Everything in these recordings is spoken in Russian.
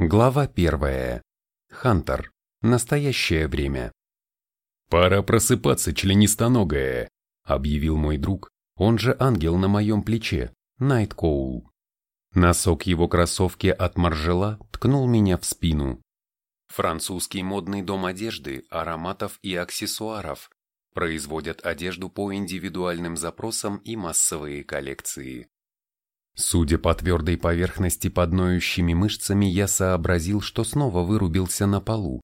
Глава первая. Хантер. Настоящее время. «Пора просыпаться, членистоногая», — объявил мой друг, он же ангел на моем плече, Найт Коул. Носок его кроссовки от Маржела ткнул меня в спину. Французский модный дом одежды, ароматов и аксессуаров производят одежду по индивидуальным запросам и массовые коллекции. Судя по твердой поверхности под ноющими мышцами, я сообразил, что снова вырубился на полу.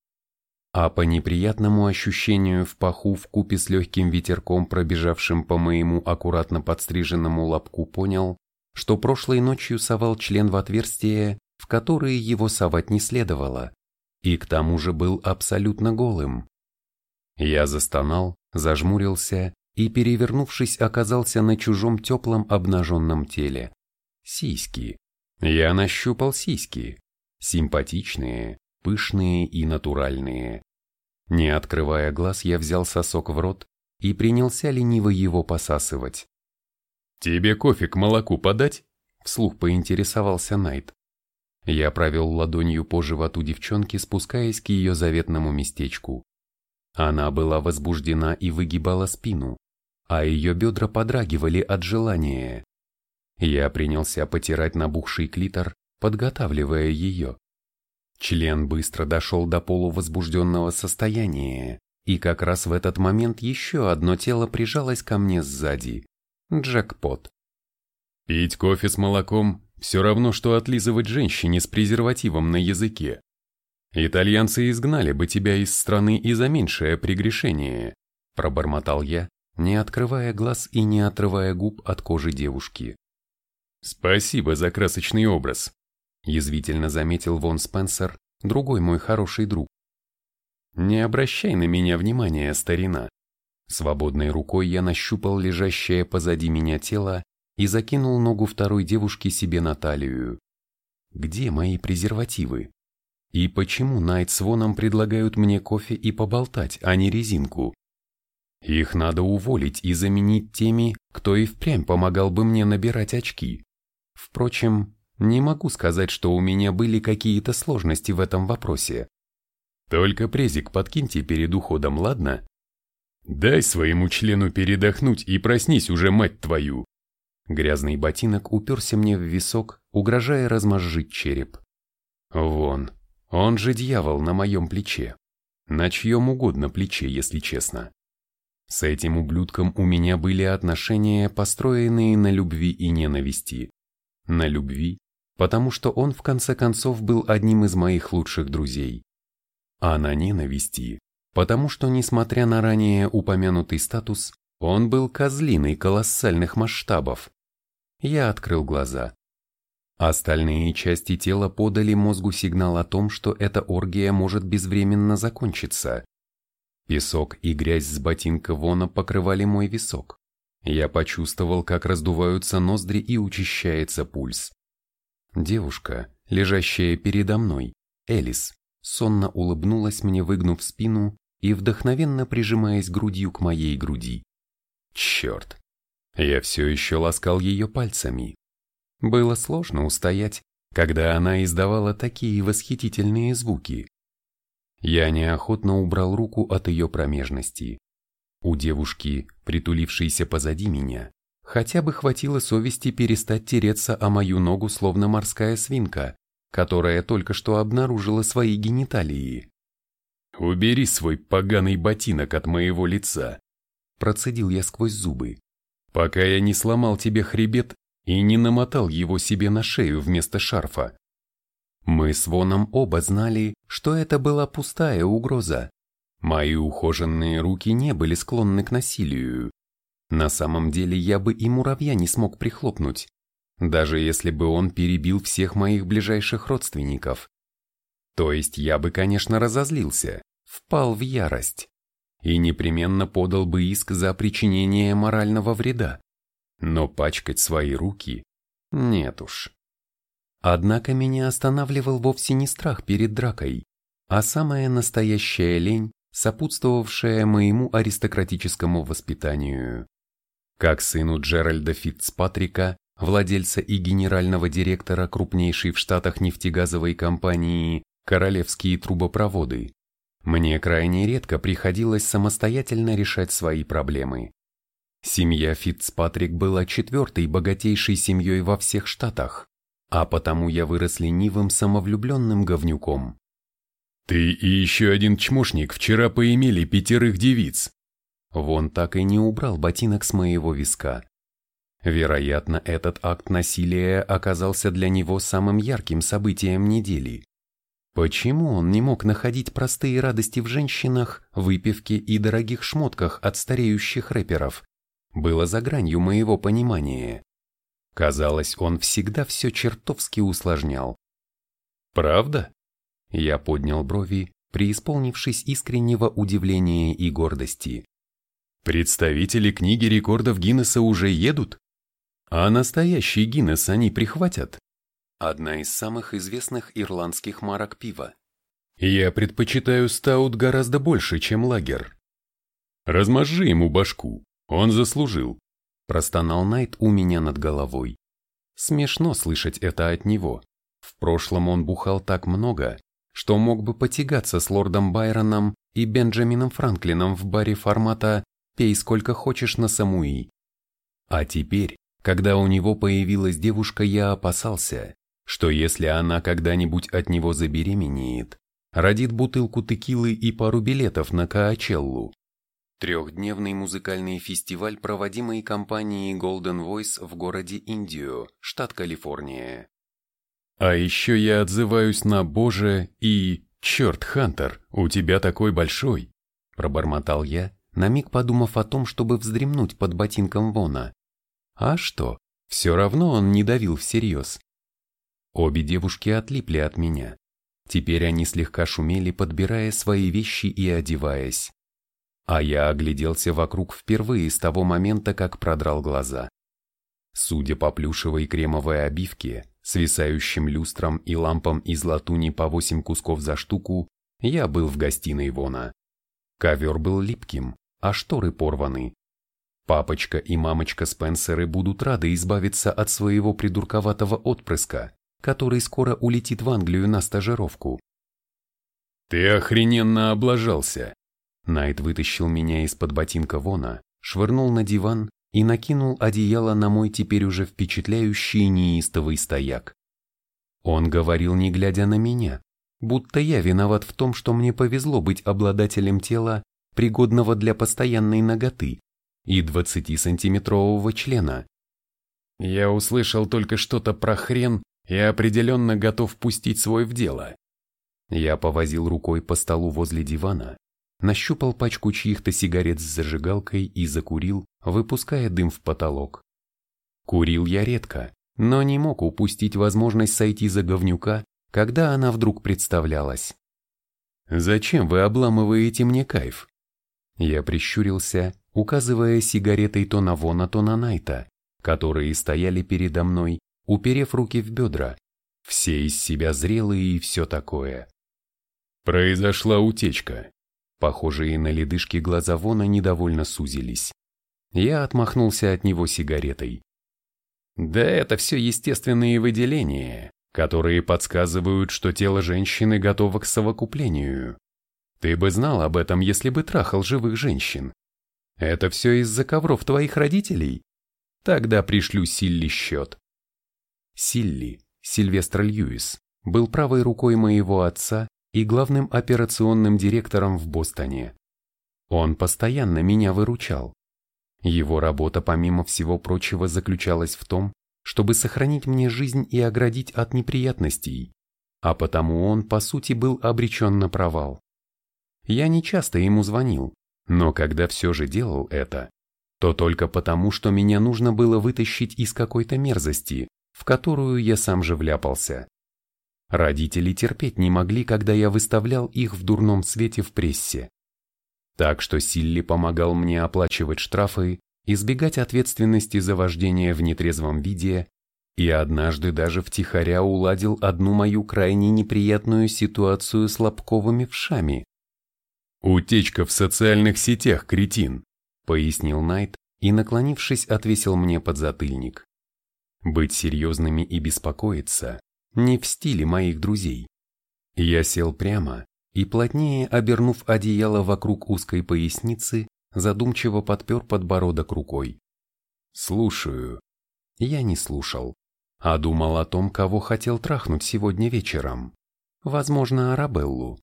А по неприятному ощущению в паху в купе с легким ветерком, пробежавшим по моему аккуратно подстриженному лобку, понял, что прошлой ночью совал член в отверстие, в которое его совать не следовало, и к тому же был абсолютно голым. Я застонал, зажмурился и, перевернувшись, оказался на чужом теплом обнаженном теле. Сиськи. Я нащупал сиськи. Симпатичные, пышные и натуральные. Не открывая глаз, я взял сосок в рот и принялся лениво его посасывать. «Тебе кофе к молоку подать?» – вслух поинтересовался Найт. Я провел ладонью по животу девчонки, спускаясь к ее заветному местечку. Она была возбуждена и выгибала спину, а ее бедра подрагивали от желания. Я принялся потирать набухший клитор, подготавливая ее. Член быстро дошел до полувозбужденного состояния, и как раз в этот момент еще одно тело прижалось ко мне сзади. Джекпот. Пить кофе с молоком – все равно, что отлизывать женщине с презервативом на языке. Итальянцы изгнали бы тебя из страны и за меньшее прегрешение, пробормотал я, не открывая глаз и не отрывая губ от кожи девушки. «Спасибо за красочный образ», – язвительно заметил Вон Спенсер, другой мой хороший друг. «Не обращай на меня внимания, старина». Свободной рукой я нащупал лежащее позади меня тело и закинул ногу второй девушки себе на талию. Где мои презервативы? И почему Найт с Воном предлагают мне кофе и поболтать, а не резинку? Их надо уволить и заменить теми, кто и впрямь помогал бы мне набирать очки. Впрочем, не могу сказать, что у меня были какие-то сложности в этом вопросе. Только презик подкиньте перед уходом, ладно? Дай своему члену передохнуть и проснись уже, мать твою. Грязный ботинок уперся мне в висок, угрожая размозжить череп. Вон, он же дьявол на моем плече. На чьем угодно плече, если честно. С этим ублюдком у меня были отношения, построенные на любви и ненависти на любви, потому что он в конце концов был одним из моих лучших друзей, а на ненависти, потому что, несмотря на ранее упомянутый статус, он был козлиной колоссальных масштабов. Я открыл глаза. Остальные части тела подали мозгу сигнал о том, что эта оргия может безвременно закончиться. Песок и грязь с ботинка Вона покрывали мой висок. Я почувствовал, как раздуваются ноздри и учащается пульс. Девушка, лежащая передо мной, Элис, сонно улыбнулась мне, выгнув спину и вдохновенно прижимаясь грудью к моей груди. Черт! Я все еще ласкал ее пальцами. Было сложно устоять, когда она издавала такие восхитительные звуки. Я неохотно убрал руку от ее промежности. У девушки, притулившейся позади меня, хотя бы хватило совести перестать тереться о мою ногу, словно морская свинка, которая только что обнаружила свои гениталии. «Убери свой поганый ботинок от моего лица», процедил я сквозь зубы, «пока я не сломал тебе хребет и не намотал его себе на шею вместо шарфа». Мы с Воном оба знали, что это была пустая угроза, Мои ухоженные руки не были склонны к насилию. На самом деле я бы и муравья не смог прихлопнуть, даже если бы он перебил всех моих ближайших родственников. То есть я бы, конечно, разозлился, впал в ярость и непременно подал бы иск за причинение морального вреда. Но пачкать свои руки? Нет уж. Однако меня останавливал вовсе не страх перед дракой, а самая настоящая лень сопутствовавшая моему аристократическому воспитанию. Как сыну Джеральда Фитцпатрика, владельца и генерального директора крупнейшей в Штатах нефтегазовой компании «Королевские трубопроводы», мне крайне редко приходилось самостоятельно решать свои проблемы. Семья Фитцпатрик была четвертой богатейшей семьей во всех Штатах, а потому я вырос ленивым самовлюбленным говнюком. «Ты и еще один чмошник вчера поимели пятерых девиц». Вон так и не убрал ботинок с моего виска. Вероятно, этот акт насилия оказался для него самым ярким событием недели. Почему он не мог находить простые радости в женщинах, выпивке и дорогих шмотках от стареющих рэперов? Было за гранью моего понимания. Казалось, он всегда все чертовски усложнял. «Правда?» Я поднял брови, преисполнившись искреннего удивления и гордости. «Представители книги рекордов Гиннесса уже едут? А настоящий Гиннес они прихватят?» Одна из самых известных ирландских марок пива. «Я предпочитаю стаут гораздо больше, чем лагер». «Размажи ему башку, он заслужил», – простонал Найт у меня над головой. Смешно слышать это от него. В прошлом он бухал так много, что мог бы потягаться с лордом Байроном и Бенджамином Франклином в баре формата «Пей сколько хочешь на Самуи». А теперь, когда у него появилась девушка, я опасался, что если она когда-нибудь от него забеременеет, родит бутылку текилы и пару билетов на Каачеллу. Трехдневный музыкальный фестиваль, проводимый компанией Golden Voice в городе Индио, штат Калифорния. А еще я отзываюсь на «Боже» и «Черт, Хантер, у тебя такой большой», пробормотал я, на миг подумав о том, чтобы вздремнуть под ботинком Вона. А что, все равно он не давил всерьез. Обе девушки отлипли от меня. Теперь они слегка шумели, подбирая свои вещи и одеваясь. А я огляделся вокруг впервые с того момента, как продрал глаза. Судя по плюшевой кремовой обивке, свисающим люстрам и лампам из латуни по восемь кусков за штуку, я был в гостиной Вона. Ковер был липким, а шторы порваны. Папочка и мамочка Спенсеры будут рады избавиться от своего придурковатого отпрыска, который скоро улетит в Англию на стажировку. «Ты охрененно облажался!» Найт вытащил меня из-под ботинка Вона, швырнул на диван и накинул одеяло на мой теперь уже впечатляющий неистовый стояк. Он говорил, не глядя на меня, будто я виноват в том, что мне повезло быть обладателем тела, пригодного для постоянной ноготы, и 20-сантиметрового члена. Я услышал только что-то про хрен и определенно готов пустить свой в дело. Я повозил рукой по столу возле дивана, нащупал пачку чьих-то сигарет с зажигалкой и закурил, выпуская дым в потолок. Курил я редко, но не мог упустить возможность сойти за говнюка, когда она вдруг представлялась. «Зачем вы обламываете мне кайф?» Я прищурился, указывая сигаретой то на Вона, то на Найта, которые стояли передо мной, уперев руки в бедра, все из себя зрелые и все такое. Произошла утечка. Похожие на ледышки глаза Вона недовольно сузились. Я отмахнулся от него сигаретой. Да это все естественные выделения, которые подсказывают, что тело женщины готово к совокуплению. Ты бы знал об этом, если бы трахал живых женщин. Это все из-за ковров твоих родителей? Тогда пришлю Силли счет. Силли, Сильвестр Льюис, был правой рукой моего отца и главным операционным директором в Бостоне. Он постоянно меня выручал. Его работа, помимо всего прочего, заключалась в том, чтобы сохранить мне жизнь и оградить от неприятностей, а потому он, по сути, был обречен на провал. Я не часто ему звонил, но когда все же делал это, то только потому, что меня нужно было вытащить из какой-то мерзости, в которую я сам же вляпался. Родители терпеть не могли, когда я выставлял их в дурном свете в прессе. Так что Силли помогал мне оплачивать штрафы, избегать ответственности за вождение в нетрезвом виде и однажды даже втихаря уладил одну мою крайне неприятную ситуацию с лобковыми вшами. «Утечка в социальных сетях, кретин», — пояснил Найт и, наклонившись, отвесил мне подзатыльник. Быть серьезными и беспокоиться не в стиле моих друзей. Я сел прямо и, плотнее обернув одеяло вокруг узкой поясницы, задумчиво подпер подбородок рукой. «Слушаю». Я не слушал, а думал о том, кого хотел трахнуть сегодня вечером. Возможно, Арабеллу.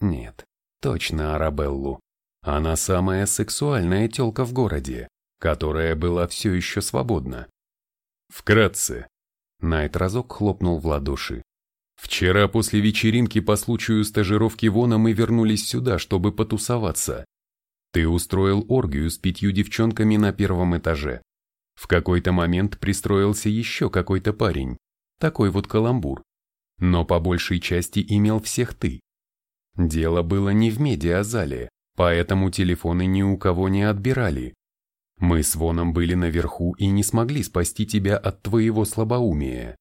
Нет, точно Арабеллу. Она самая сексуальная тёлка в городе, которая была все еще свободна. Вкратце. Найт разок хлопнул в ладоши. Вчера после вечеринки по случаю стажировки Вона мы вернулись сюда, чтобы потусоваться. Ты устроил оргию с пятью девчонками на первом этаже. В какой-то момент пристроился еще какой-то парень. Такой вот каламбур. Но по большей части имел всех ты. Дело было не в медиазале, поэтому телефоны ни у кого не отбирали. Мы с Воном были наверху и не смогли спасти тебя от твоего слабоумия.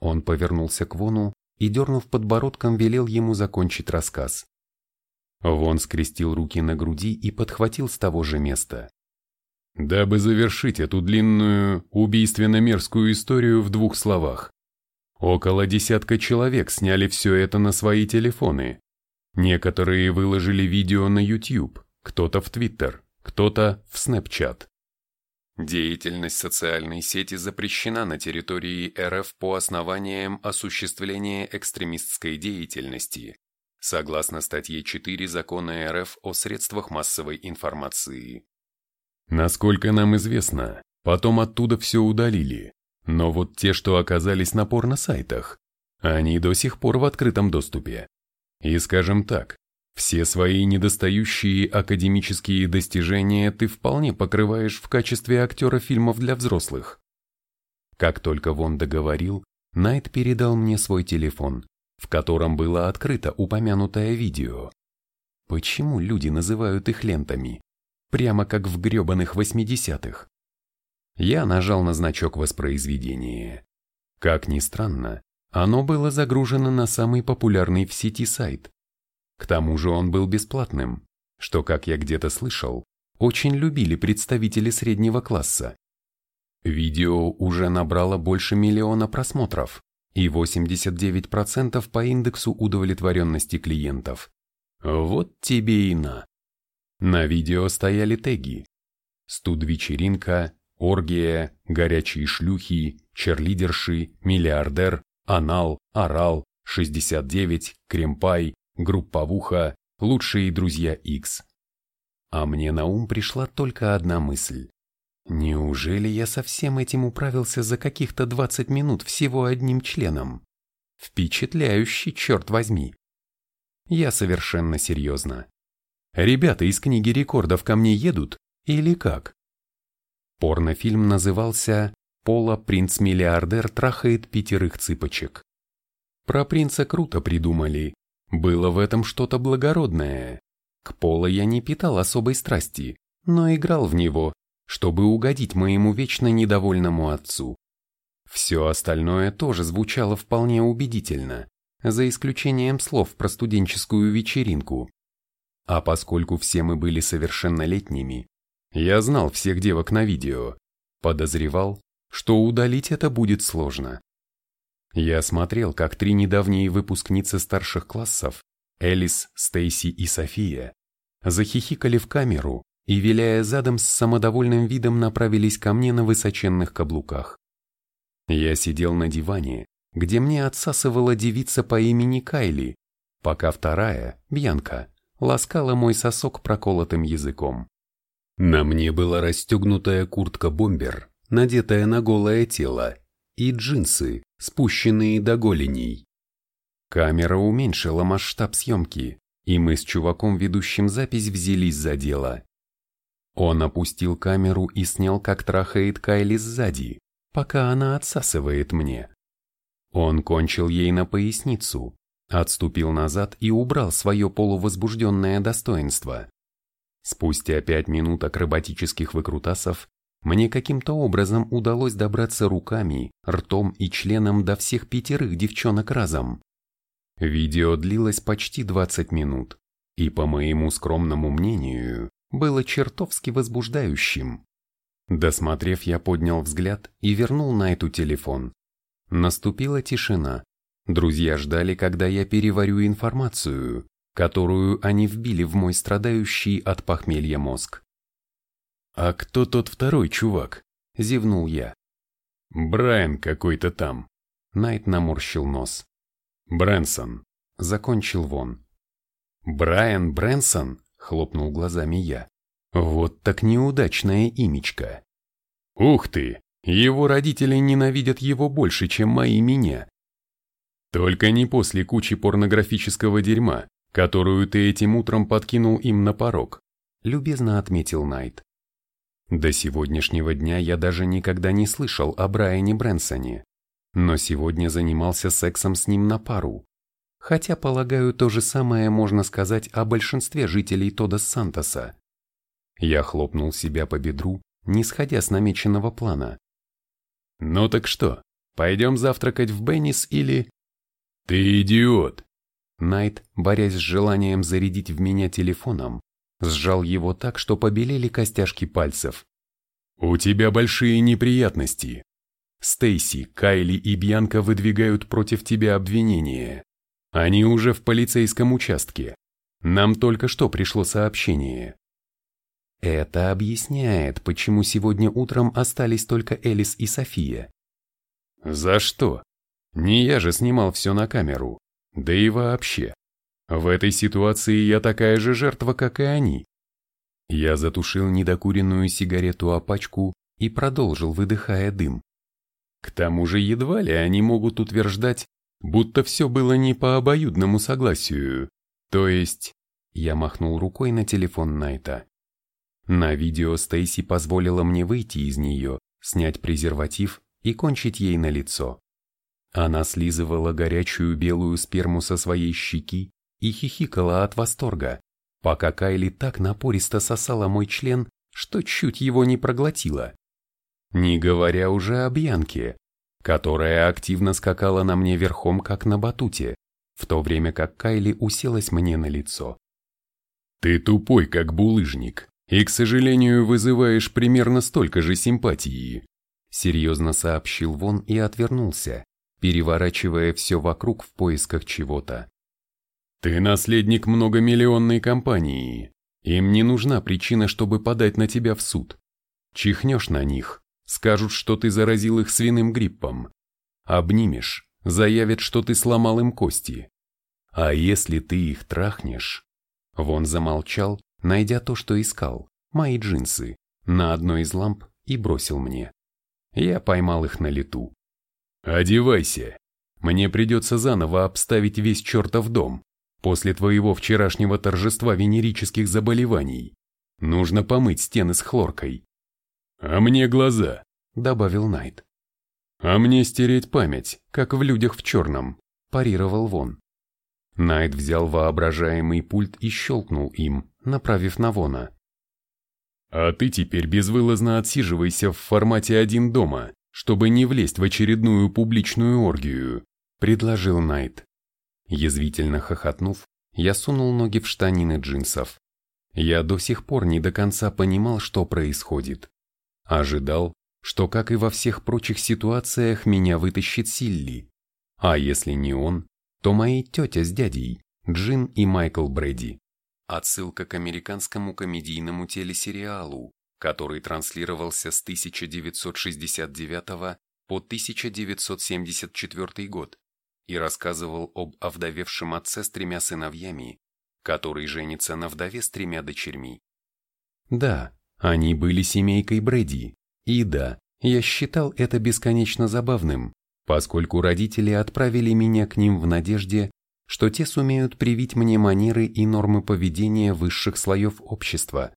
Он повернулся к Вону и, дернув подбородком, велел ему закончить рассказ. Вон скрестил руки на груди и подхватил с того же места. Дабы завершить эту длинную, убийственно-мерзкую историю в двух словах. Около десятка человек сняли все это на свои телефоны. Некоторые выложили видео на YouTube, кто-то в Twitter, кто-то в Snapchat. Деятельность социальной сети запрещена на территории РФ по основаниям осуществления экстремистской деятельности, согласно статье 4 Закона РФ о средствах массовой информации. Насколько нам известно, потом оттуда все удалили, но вот те, что оказались на порно-сайтах, они до сих пор в открытом доступе. И скажем так, все свои недостающие академические достижения ты вполне покрываешь в качестве актера фильмов для взрослых. Как только Вон договорил, Найт передал мне свой телефон, в котором было открыто упомянутое видео. Почему люди называют их лентами? Прямо как в гребаных восьмидесятых. Я нажал на значок воспроизведения. Как ни странно, оно было загружено на самый популярный в сети сайт, к тому же он был бесплатным, что, как я где-то слышал, очень любили представители среднего класса. Видео уже набрало больше миллиона просмотров и 89% по индексу удовлетворенности клиентов. Вот тебе и на. На видео стояли теги. Студ-вечеринка, оргия, горячие шлюхи, черлидерши, миллиардер, анал, орал, 69, кремпай, групповуха, лучшие друзья X. А мне на ум пришла только одна мысль. Неужели я со всем этим управился за каких-то 20 минут всего одним членом? Впечатляющий, черт возьми. Я совершенно серьезно. Ребята из книги рекордов ко мне едут или как? Порнофильм назывался «Пола принц-миллиардер трахает пятерых цыпочек». Про принца круто придумали, было в этом что-то благородное. К Поло я не питал особой страсти, но играл в него, чтобы угодить моему вечно недовольному отцу. Все остальное тоже звучало вполне убедительно, за исключением слов про студенческую вечеринку. А поскольку все мы были совершеннолетними, я знал всех девок на видео, подозревал, что удалить это будет сложно. Я смотрел, как три недавние выпускницы старших классов, Элис, Стейси и София, захихикали в камеру и, виляя задом с самодовольным видом, направились ко мне на высоченных каблуках. Я сидел на диване, где мне отсасывала девица по имени Кайли, пока вторая, Бьянка, ласкала мой сосок проколотым языком. На мне была расстегнутая куртка-бомбер, надетая на голое тело, и джинсы, спущенные до голеней. Камера уменьшила масштаб съемки, и мы с чуваком, ведущим запись, взялись за дело. Он опустил камеру и снял, как трахает Кайли сзади, пока она отсасывает мне. Он кончил ей на поясницу, отступил назад и убрал свое полувозбужденное достоинство. Спустя пять минут акробатических выкрутасов мне каким-то образом удалось добраться руками, ртом и членом до всех пятерых девчонок разом. Видео длилось почти 20 минут, и, по моему скромному мнению, было чертовски возбуждающим. Досмотрев, я поднял взгляд и вернул на эту телефон. Наступила тишина. Друзья ждали, когда я переварю информацию, которую они вбили в мой страдающий от похмелья мозг. «А кто тот второй чувак?» – зевнул я. «Брайан какой-то там». Найт наморщил нос. «Брэнсон», – закончил Вон. «Брайан Брэнсон?» – хлопнул глазами я. «Вот так неудачное имечко». «Ух ты! Его родители ненавидят его больше, чем мои меня. Только не после кучи порнографического дерьма, которую ты этим утром подкинул им на порог», – любезно отметил Найт. До сегодняшнего дня я даже никогда не слышал о Брайане Брэнсоне, но сегодня занимался сексом с ним на пару. Хотя, полагаю, то же самое можно сказать о большинстве жителей Тодос Сантоса. Я хлопнул себя по бедру, не сходя с намеченного плана. «Ну так что, пойдем завтракать в Беннис или...» «Ты идиот!» Найт, борясь с желанием зарядить в меня телефоном, сжал его так, что побелели костяшки пальцев. «У тебя большие неприятности. Стейси, Кайли и Бьянка выдвигают против тебя обвинения. Они уже в полицейском участке. Нам только что пришло сообщение. Это объясняет, почему сегодня утром остались только Элис и София. За что? Не я же снимал все на камеру. Да и вообще. В этой ситуации я такая же жертва, как и они. Я затушил недокуренную сигарету о пачку и продолжил, выдыхая дым. К тому же едва ли они могут утверждать, будто все было не по обоюдному согласию. То есть... Я махнул рукой на телефон Найта. На видео Стейси позволила мне выйти из нее, снять презерватив и кончить ей на лицо. Она слизывала горячую белую сперму со своей щеки и хихикала от восторга, пока Кайли так напористо сосала мой член, что чуть его не проглотила. Не говоря уже о Бьянке, которая активно скакала на мне верхом, как на батуте, в то время как Кайли уселась мне на лицо. «Ты тупой, как булыжник», и, к сожалению, вызываешь примерно столько же симпатии», серьезно сообщил Вон и отвернулся, переворачивая все вокруг в поисках чего-то. «Ты наследник многомиллионной компании. Им не нужна причина, чтобы подать на тебя в суд. Чихнешь на них, скажут, что ты заразил их свиным гриппом. Обнимешь, заявят, что ты сломал им кости. А если ты их трахнешь?» Вон замолчал, найдя то, что искал, мои джинсы, на одной из ламп и бросил мне. Я поймал их на лету. «Одевайся. Мне придется заново обставить весь чертов дом после твоего вчерашнего торжества венерических заболеваний. Нужно помыть стены с хлоркой». «А мне глаза», — добавил Найт. «А мне стереть память, как в людях в черном», — парировал Вон. Найт взял воображаемый пульт и щелкнул им, направив на Вона. «А ты теперь безвылазно отсиживайся в формате один дома, чтобы не влезть в очередную публичную оргию», — предложил Найт. Язвительно хохотнув, я сунул ноги в штанины джинсов. Я до сих пор не до конца понимал, что происходит. Ожидал, что, как и во всех прочих ситуациях, меня вытащит Силли. А если не он, то мои тетя с дядей, Джин и Майкл Брэди. Отсылка к американскому комедийному телесериалу, который транслировался с 1969 по 1974 год и рассказывал об овдовевшем отце с тремя сыновьями, который женится на вдове с тремя дочерьми. Да, они были семейкой Брэди, и да, я считал это бесконечно забавным, поскольку родители отправили меня к ним в надежде, что те сумеют привить мне манеры и нормы поведения высших слоев общества,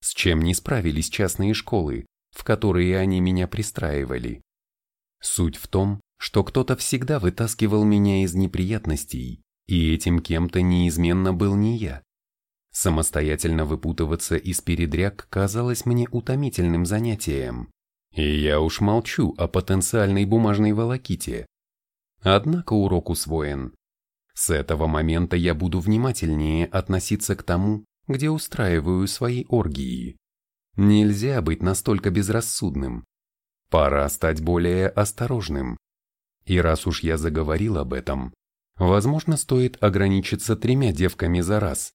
с чем не справились частные школы, в которые они меня пристраивали. Суть в том, что кто-то всегда вытаскивал меня из неприятностей, и этим кем-то неизменно был не я. Самостоятельно выпутываться из передряг казалось мне утомительным занятием, и я уж молчу о потенциальной бумажной волоките. Однако урок усвоен. С этого момента я буду внимательнее относиться к тому, где устраиваю свои оргии. Нельзя быть настолько безрассудным. Пора стать более осторожным. И раз уж я заговорил об этом, возможно, стоит ограничиться тремя девками за раз.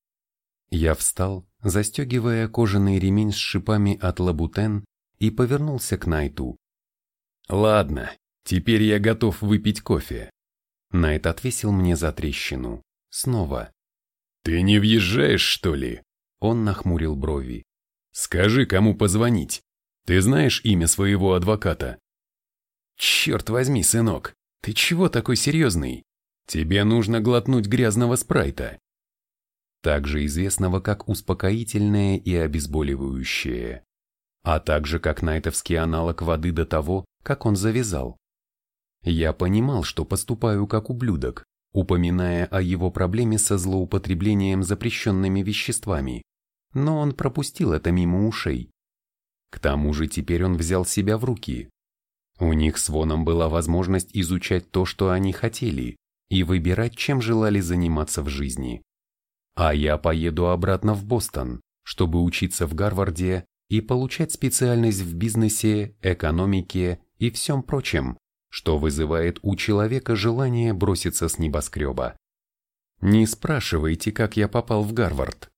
Я встал, застегивая кожаный ремень с шипами от лабутен и повернулся к Найту. «Ладно, теперь я готов выпить кофе». Найт отвесил мне за трещину. Снова. «Ты не въезжаешь, что ли?» Он нахмурил брови. «Скажи, кому позвонить. Ты знаешь имя своего адвоката?» «Черт возьми, сынок, ты чего такой серьезный? Тебе нужно глотнуть грязного спрайта». Также известного как успокоительное и обезболивающее, а также как найтовский аналог воды до того, как он завязал. Я понимал, что поступаю как ублюдок, упоминая о его проблеме со злоупотреблением запрещенными веществами, но он пропустил это мимо ушей. К тому же теперь он взял себя в руки. У них с Воном была возможность изучать то, что они хотели, и выбирать, чем желали заниматься в жизни. А я поеду обратно в Бостон, чтобы учиться в Гарварде и получать специальность в бизнесе, экономике и всем прочем, что вызывает у человека желание броситься с небоскреба. Не спрашивайте, как я попал в Гарвард.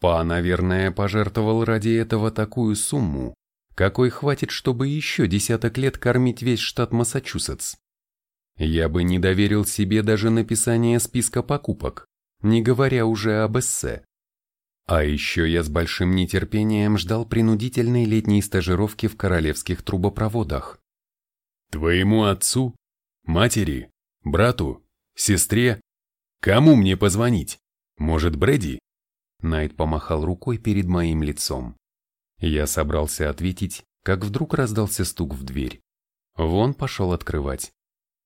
Па, наверное, пожертвовал ради этого такую сумму, какой хватит, чтобы еще десяток лет кормить весь штат Массачусетс. Я бы не доверил себе даже написание списка покупок, не говоря уже об эссе. А еще я с большим нетерпением ждал принудительной летней стажировки в королевских трубопроводах. Твоему отцу? Матери? Брату? Сестре? Кому мне позвонить? Может, Брэди? Найт помахал рукой перед моим лицом. Я собрался ответить, как вдруг раздался стук в дверь. Вон пошел открывать.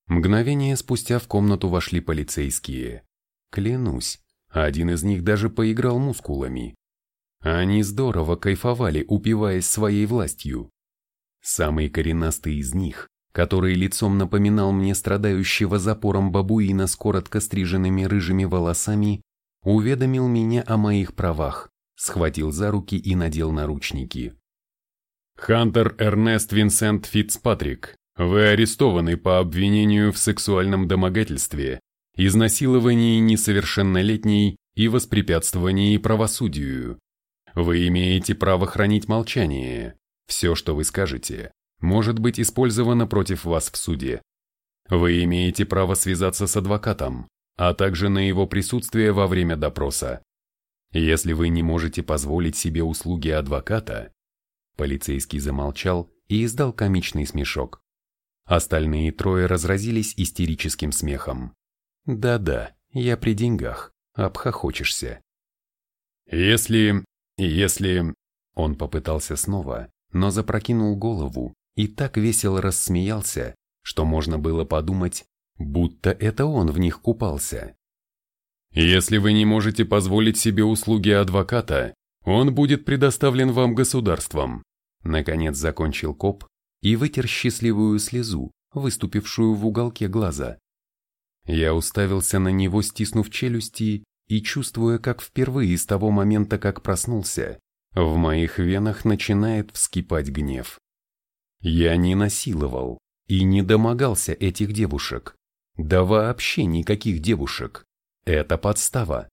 Мгновение спустя в комнату вошли полицейские. Клянусь, один из них даже поиграл мускулами. Они здорово кайфовали, упиваясь своей властью. Самый коренастый из них, который лицом напоминал мне страдающего запором бабуина с коротко стриженными рыжими волосами, уведомил меня о моих правах, схватил за руки и надел наручники. «Хантер Эрнест Винсент Фицпатрик, вы арестованы по обвинению в сексуальном домогательстве, изнасиловании несовершеннолетней и воспрепятствовании правосудию. Вы имеете право хранить молчание. Все, что вы скажете, может быть использовано против вас в суде. Вы имеете право связаться с адвокатом, а также на его присутствие во время допроса. Если вы не можете позволить себе услуги адвоката, полицейский замолчал и издал комичный смешок. Остальные трое разразились истерическим смехом. Да-да, я при деньгах, обхохочешься. Если... если... Он попытался снова, но запрокинул голову и так весело рассмеялся, что можно было подумать, будто это он в них купался. Если вы не можете позволить себе услуги адвоката, он будет предоставлен вам государством. Наконец закончил коп и вытер счастливую слезу, выступившую в уголке глаза. Я уставился на него, стиснув челюсти и чувствуя, как впервые с того момента, как проснулся, в моих венах начинает вскипать гнев. Я не насиловал и не домогался этих девушек. Да вообще никаких девушек. Это подстава.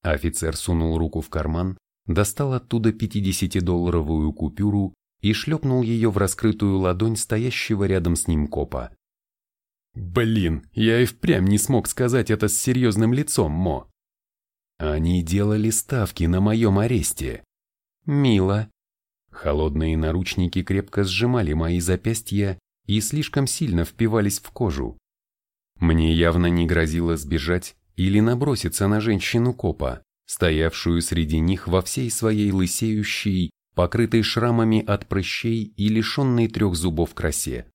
Офицер сунул руку в карман, достал оттуда 50-долларовую купюру и шлепнул ее в раскрытую ладонь стоящего рядом с ним копа. «Блин, я и впрямь не смог сказать это с серьезным лицом, Мо». Они делали ставки на моем аресте. Мило. Холодные наручники крепко сжимали мои запястья и слишком сильно впивались в кожу. Мне явно не грозило сбежать или наброситься на женщину-копа, стоявшую среди них во всей своей лысеющей, покрытой шрамами от прыщей и лишенной трех зубов красе.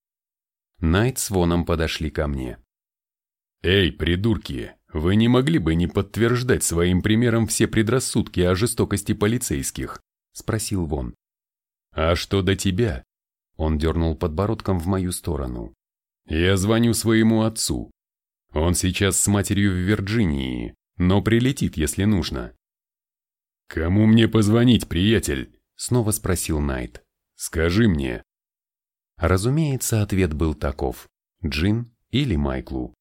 Найт с Воном подошли ко мне. «Эй, придурки, вы не могли бы не подтверждать своим примером все предрассудки о жестокости полицейских?» – спросил Вон. «А что до тебя?» Он дернул подбородком в мою сторону. «Я звоню своему отцу. Он сейчас с матерью в Вирджинии, но прилетит, если нужно». «Кому мне позвонить, приятель?» – снова спросил Найт. «Скажи мне». Разумеется, ответ был таков. Джин или Майклу.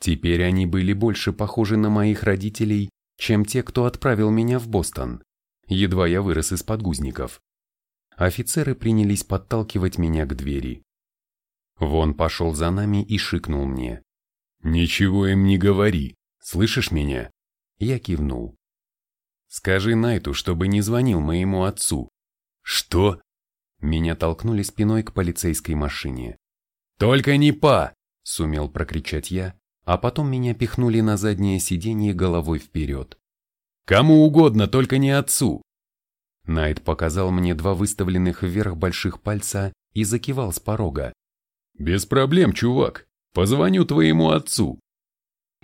Теперь они были больше похожи на моих родителей, чем те, кто отправил меня в Бостон. Едва я вырос из подгузников. Офицеры принялись подталкивать меня к двери. Вон пошел за нами и шикнул мне. «Ничего им не говори, слышишь меня?» Я кивнул. «Скажи Найту, чтобы не звонил моему отцу». «Что?» Меня толкнули спиной к полицейской машине. «Только не па!» – сумел прокричать я, а потом меня пихнули на заднее сиденье головой вперед. «Кому угодно, только не отцу!» Найт показал мне два выставленных вверх больших пальца и закивал с порога. «Без проблем, чувак. Позвоню твоему отцу».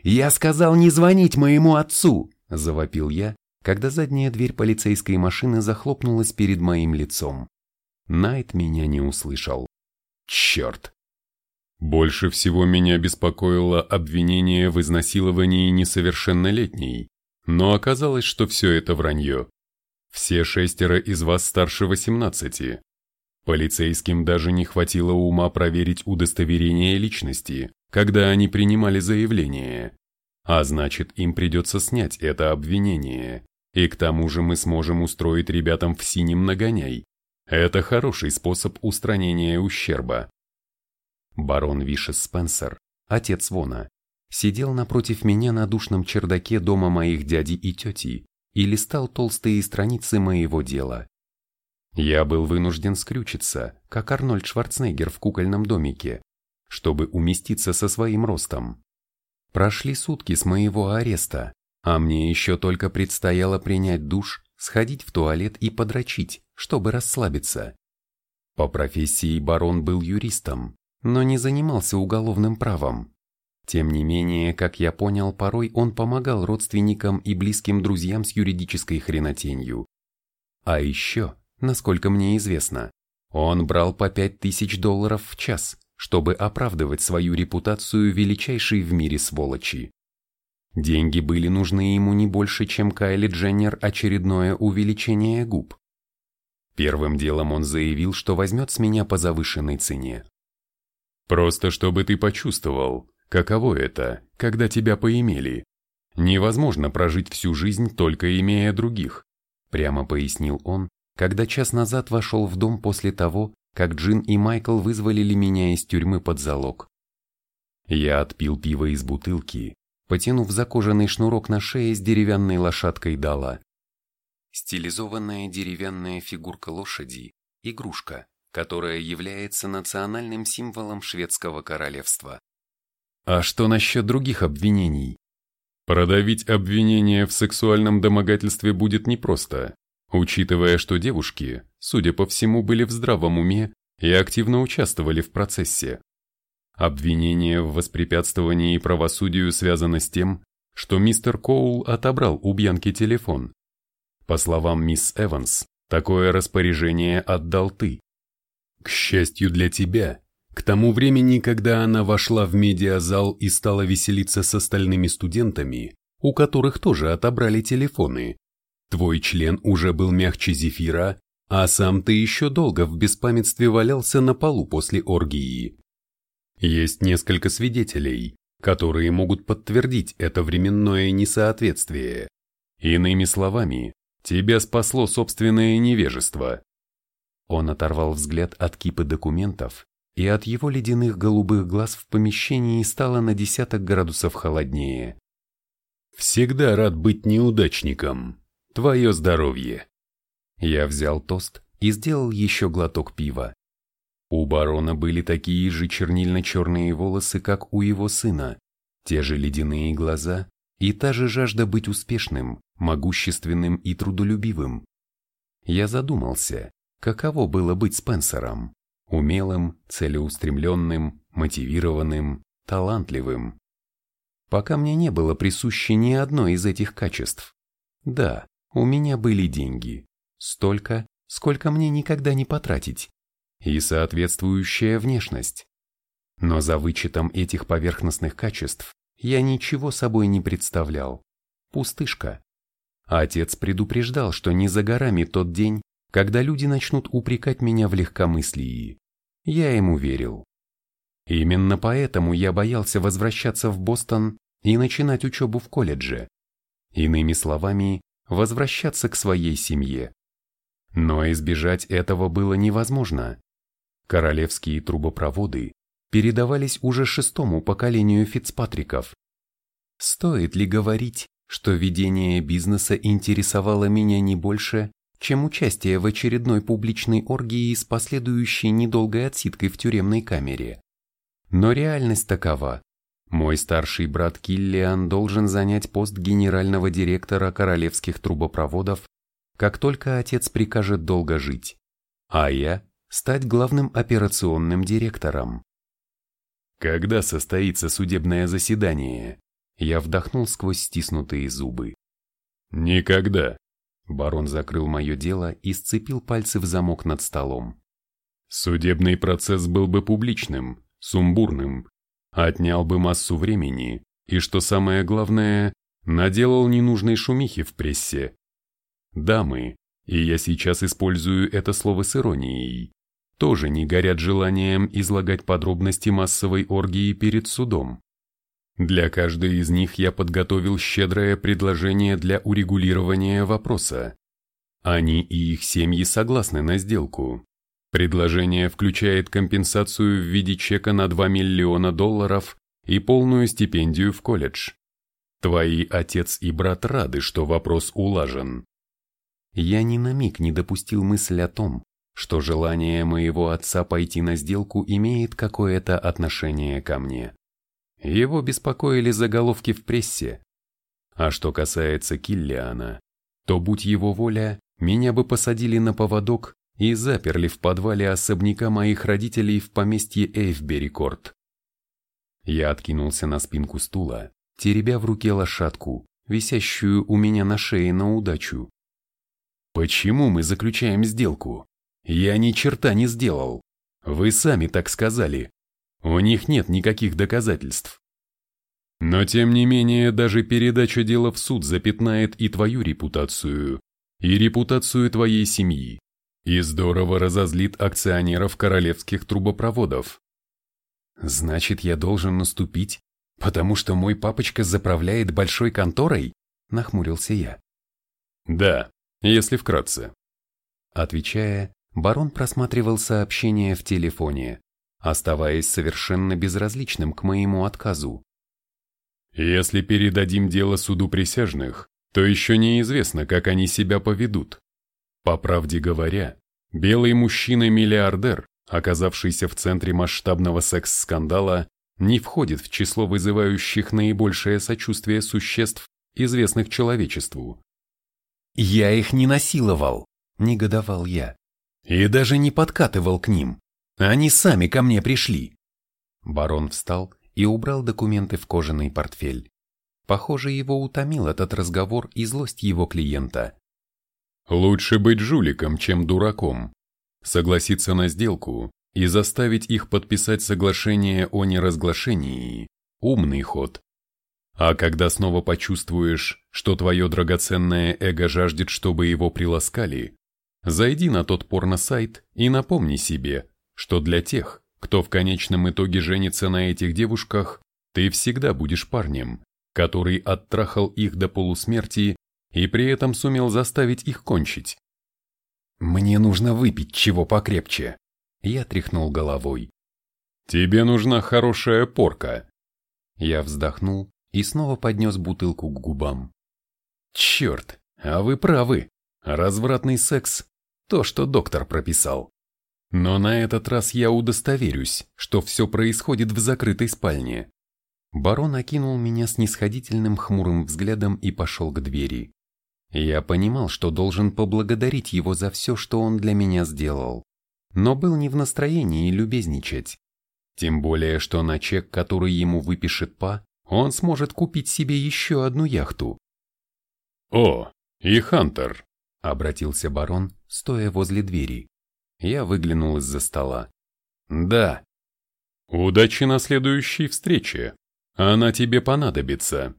«Я сказал не звонить моему отцу!» – завопил я, когда задняя дверь полицейской машины захлопнулась перед моим лицом. Найт меня не услышал. Черт! Больше всего меня беспокоило обвинение в изнасиловании несовершеннолетней, но оказалось, что все это вранье. Все шестеро из вас старше 18. Полицейским даже не хватило ума проверить удостоверение личности, когда они принимали заявление. А значит, им придется снять это обвинение. И к тому же мы сможем устроить ребятам в синем нагоняй. Это хороший способ устранения ущерба. Барон Вишес Спенсер, отец Вона, сидел напротив меня на душном чердаке дома моих дяди и тети и листал толстые страницы моего дела. Я был вынужден скрючиться, как Арнольд Шварценеггер в кукольном домике, чтобы уместиться со своим ростом. Прошли сутки с моего ареста, а мне еще только предстояло принять душ, сходить в туалет и подрочить, чтобы расслабиться. По профессии барон был юристом, но не занимался уголовным правом. Тем не менее, как я понял, порой он помогал родственникам и близким друзьям с юридической хренотенью. А еще, насколько мне известно, он брал по пять тысяч долларов в час, чтобы оправдывать свою репутацию величайшей в мире сволочи. Деньги были нужны ему не больше, чем Кайли Дженнер очередное увеличение губ. Первым делом он заявил, что возьмет с меня по завышенной цене. «Просто чтобы ты почувствовал, каково это, когда тебя поимели. Невозможно прожить всю жизнь, только имея других», прямо пояснил он, когда час назад вошел в дом после того, как Джин и Майкл вызволили меня из тюрьмы под залог. Я отпил пиво из бутылки, потянув за кожаный шнурок на шее с деревянной лошадкой дала. Стилизованная деревянная фигурка лошади – игрушка, которая является национальным символом шведского королевства. А что насчет других обвинений? Продавить обвинение в сексуальном домогательстве будет непросто, учитывая, что девушки, судя по всему, были в здравом уме и активно участвовали в процессе. Обвинение в воспрепятствовании правосудию связано с тем, что мистер Коул отобрал у Бьянки телефон, по словам мисс Эванс, такое распоряжение отдал ты. К счастью для тебя, к тому времени, когда она вошла в медиазал и стала веселиться с остальными студентами, у которых тоже отобрали телефоны, твой член уже был мягче зефира, а сам ты еще долго в беспамятстве валялся на полу после оргии. Есть несколько свидетелей, которые могут подтвердить это временное несоответствие. Иными словами, Тебя спасло собственное невежество. Он оторвал взгляд от кипы документов, и от его ледяных голубых глаз в помещении стало на десяток градусов холоднее. Всегда рад быть неудачником. Твое здоровье. Я взял тост и сделал еще глоток пива. У барона были такие же чернильно-черные волосы, как у его сына, те же ледяные глаза и та же жажда быть успешным, могущественным и трудолюбивым. Я задумался, каково было быть Спенсером, умелым, целеустремленным, мотивированным, талантливым. Пока мне не было присуще ни одно из этих качеств. Да, у меня были деньги. Столько, сколько мне никогда не потратить. И соответствующая внешность. Но за вычетом этих поверхностных качеств я ничего собой не представлял. Пустышка. Отец предупреждал, что не за горами тот день, когда люди начнут упрекать меня в легкомыслии. Я ему верил. Именно поэтому я боялся возвращаться в Бостон и начинать учебу в колледже. Иными словами, возвращаться к своей семье. Но избежать этого было невозможно. Королевские трубопроводы передавались уже шестому поколению Фицпатриков. Стоит ли говорить, что ведение бизнеса интересовало меня не больше, чем участие в очередной публичной оргии с последующей недолгой отсидкой в тюремной камере? Но реальность такова. Мой старший брат Киллиан должен занять пост генерального директора королевских трубопроводов, как только отец прикажет долго жить, а я – стать главным операционным директором. Когда состоится судебное заседание? Я вдохнул сквозь стиснутые зубы. Никогда. Барон закрыл мое дело и сцепил пальцы в замок над столом. Судебный процесс был бы публичным, сумбурным, отнял бы массу времени и, что самое главное, наделал ненужной шумихи в прессе. Дамы, и я сейчас использую это слово с иронией, тоже не горят желанием излагать подробности массовой оргии перед судом. Для каждой из них я подготовил щедрое предложение для урегулирования вопроса. Они и их семьи согласны на сделку. Предложение включает компенсацию в виде чека на 2 миллиона долларов и полную стипендию в колледж. Твои отец и брат рады, что вопрос улажен. Я ни на миг не допустил мысль о том, что желание моего отца пойти на сделку имеет какое-то отношение ко мне. Его беспокоили заголовки в прессе. А что касается Киллиана, то, будь его воля, меня бы посадили на поводок и заперли в подвале особняка моих родителей в поместье Эйфбери-Корт. Я откинулся на спинку стула, теребя в руке лошадку, висящую у меня на шее на удачу. Почему мы заключаем сделку? Я ни черта не сделал. Вы сами так сказали. У них нет никаких доказательств. Но тем не менее, даже передача дела в суд запятнает и твою репутацию, и репутацию твоей семьи и здорово разозлит акционеров королевских трубопроводов. Значит, я должен наступить, потому что мой папочка заправляет большой конторой? Нахмурился я. Да, если вкратце. Отвечая, барон просматривал сообщения в телефоне, оставаясь совершенно безразличным к моему отказу. Если передадим дело суду присяжных, то еще неизвестно, как они себя поведут. По правде говоря, белый мужчина-миллиардер, оказавшийся в центре масштабного секс-скандала, не входит в число вызывающих наибольшее сочувствие существ, известных человечеству. «Я их не насиловал», – негодовал я. «И даже не подкатывал к ним. Они сами ко мне пришли». Барон встал и убрал документы в кожаный портфель. Похоже, его утомил этот разговор и злость его клиента. Лучше быть жуликом, чем дураком. Согласиться на сделку и заставить их подписать соглашение о неразглашении – умный ход. А когда снова почувствуешь, что твое драгоценное эго жаждет, чтобы его приласкали, зайди на тот порно-сайт и напомни себе, что для тех, кто в конечном итоге женится на этих девушках, ты всегда будешь парнем, который оттрахал их до полусмерти и при этом сумел заставить их кончить. «Мне нужно выпить чего покрепче», — я тряхнул головой. «Тебе нужна хорошая порка». Я вздохнул и снова поднес бутылку к губам. «Черт, а вы правы, развратный секс — то, что доктор прописал. Но на этот раз я удостоверюсь, что все происходит в закрытой спальне». Барон окинул меня снисходительным хмурым взглядом и пошел к двери. Я понимал, что должен поблагодарить его за все, что он для меня сделал, но был не в настроении любезничать. Тем более, что на чек, который ему выпишет Па, он сможет купить себе еще одну яхту. «О, и Хантер!» — обратился барон, стоя возле двери. Я выглянул из-за стола. «Да». «Удачи на следующей встрече. Она тебе понадобится».